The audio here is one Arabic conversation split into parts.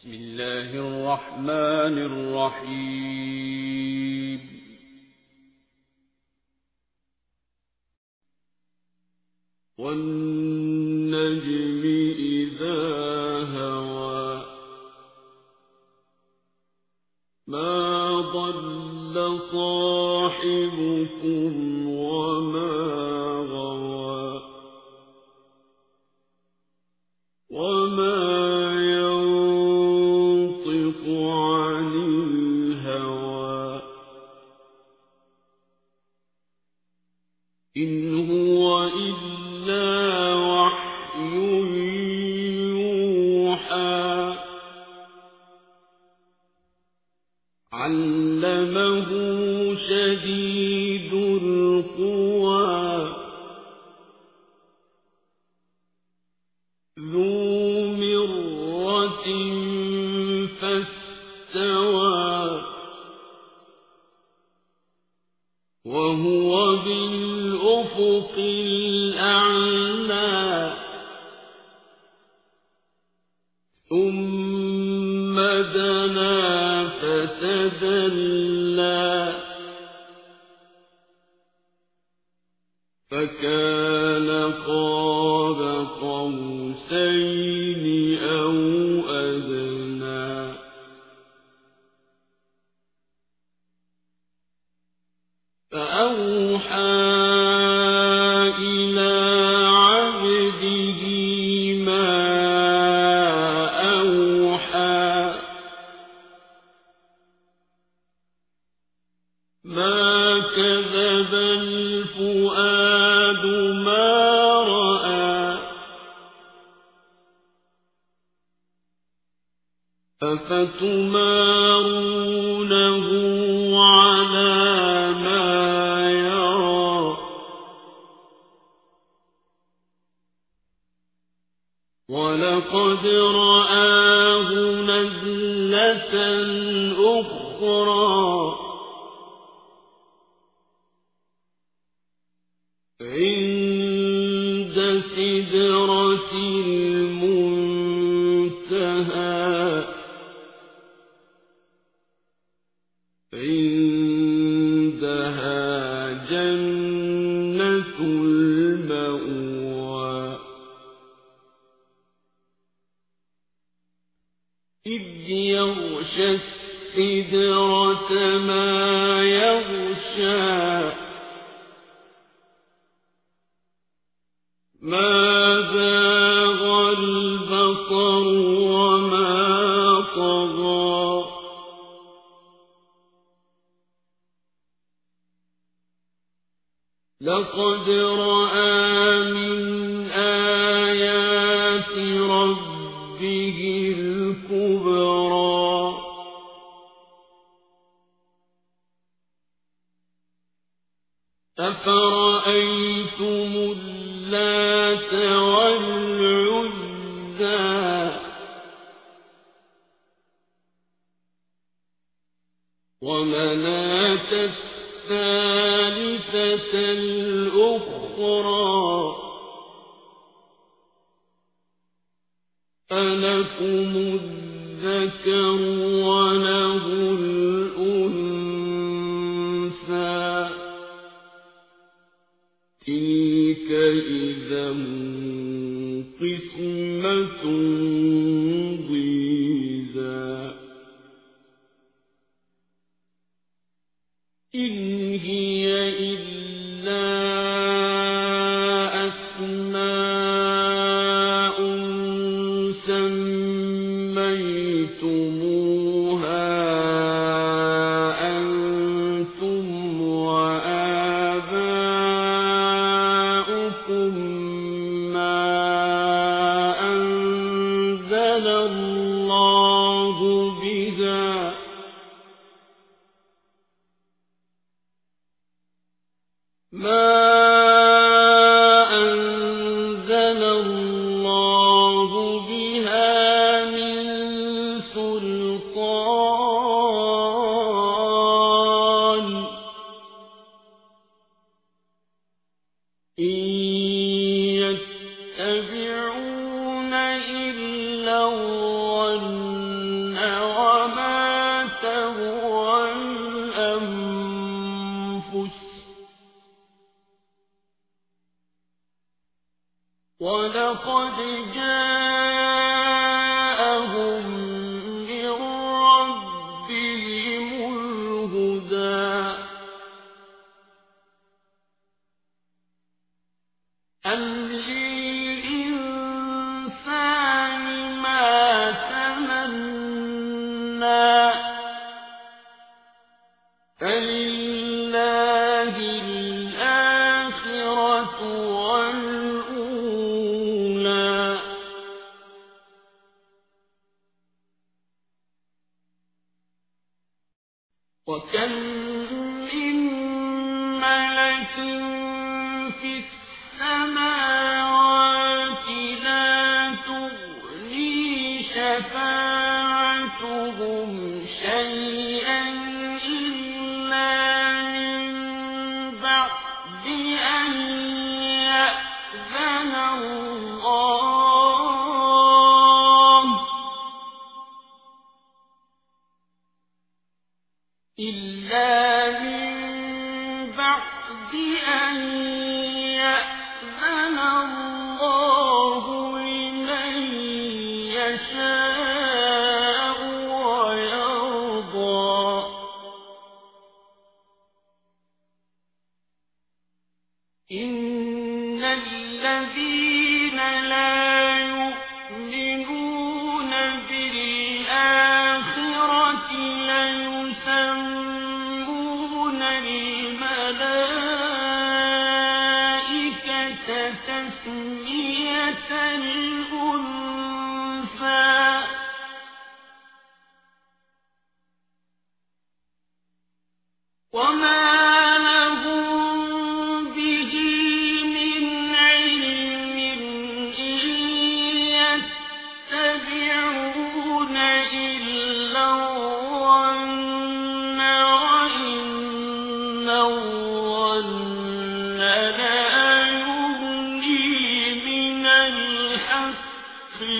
بسم الله الرحمن الرحيم. والنجم إذا هوى ما ضل صاحبكم وهو بالأفق فأوحى ولقد رآه نزلة أخرى. السدرة ما يغشى أَلَكُمُ الذَّكَرُ وَلَهُ الْأُنثَىٰ ۚ. تِلْكَ إِذًا قِسْمَةٌ شئتم أَمْ لِلْإِنسَانِ مَا فَلِلَّهِ الْآخِرَةُ وَالْأُولَىٰ وَكَم مِّن مَّلَكٍ فِي السماء السماوات لا تغني شفاعتهم شيئا إلا من بعد أن يأذن الله إلا من بعد أن يأذن سَمِيعٌ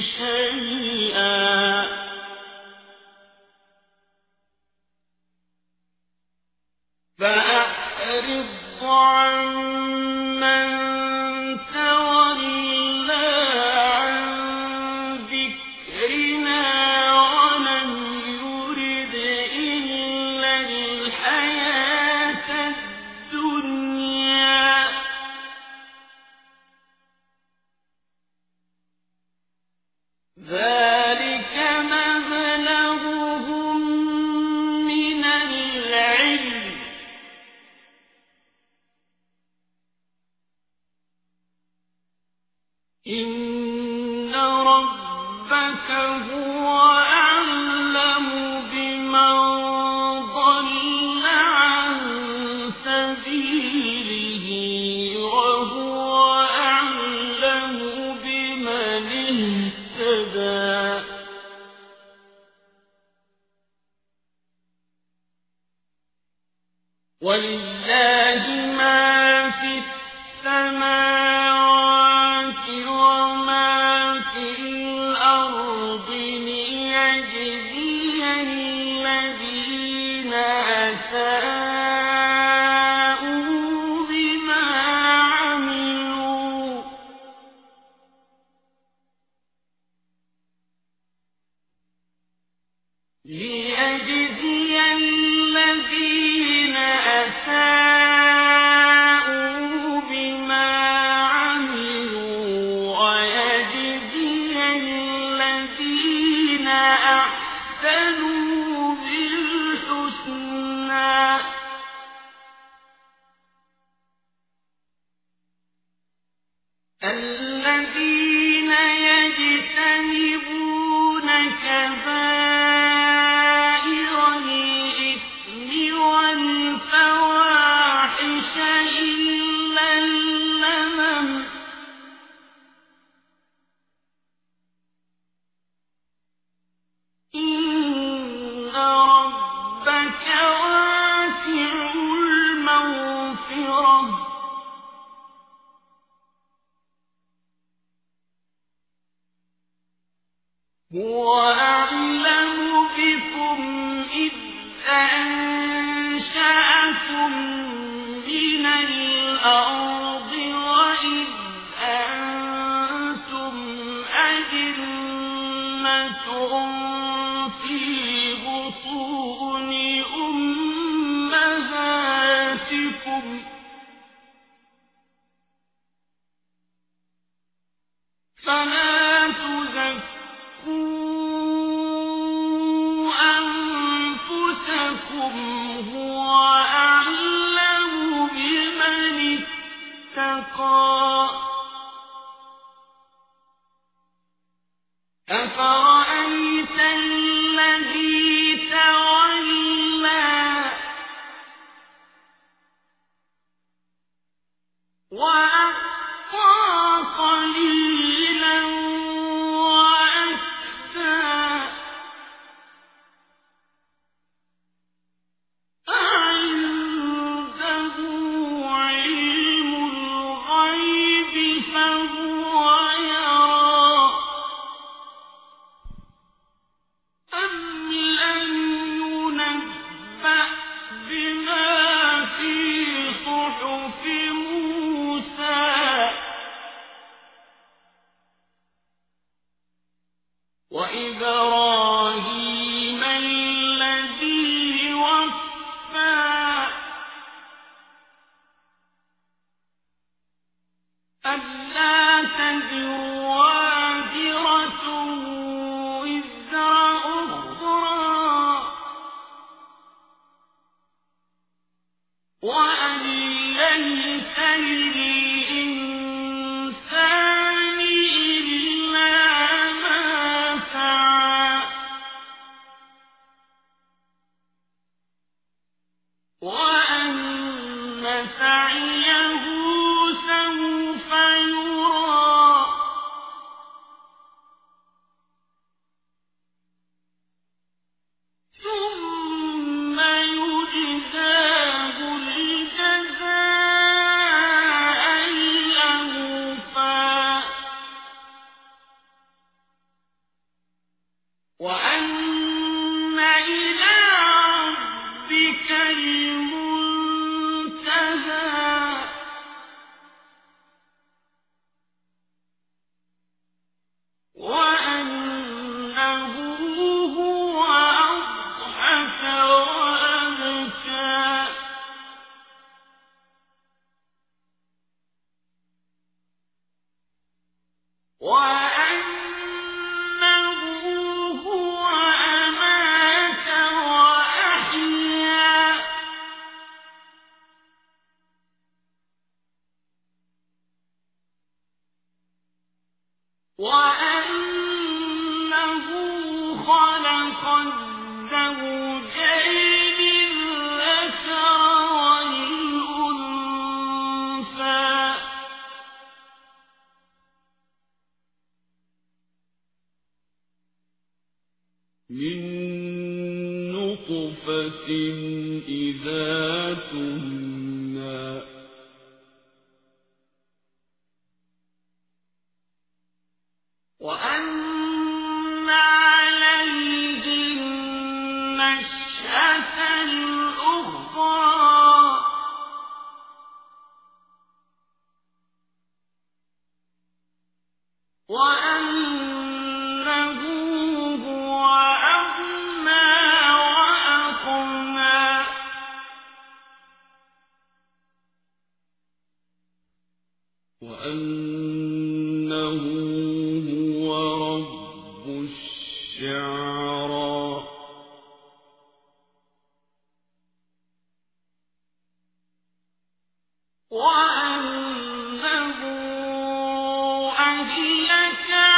شيئا ولله ما في السماوات وما في ค่ะ أفرأيت الذي مِن نُّطْفَةٍ إِذَا تُمْنَىٰ. وَأَنَّ عَلَيْهِ النَّشْأَةَ الْأُخْرَىٰ. لعلك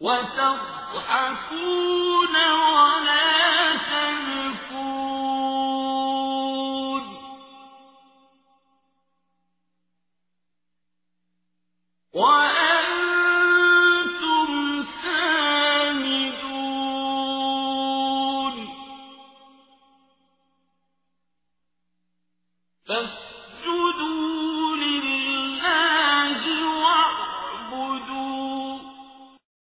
وتضحكون ولا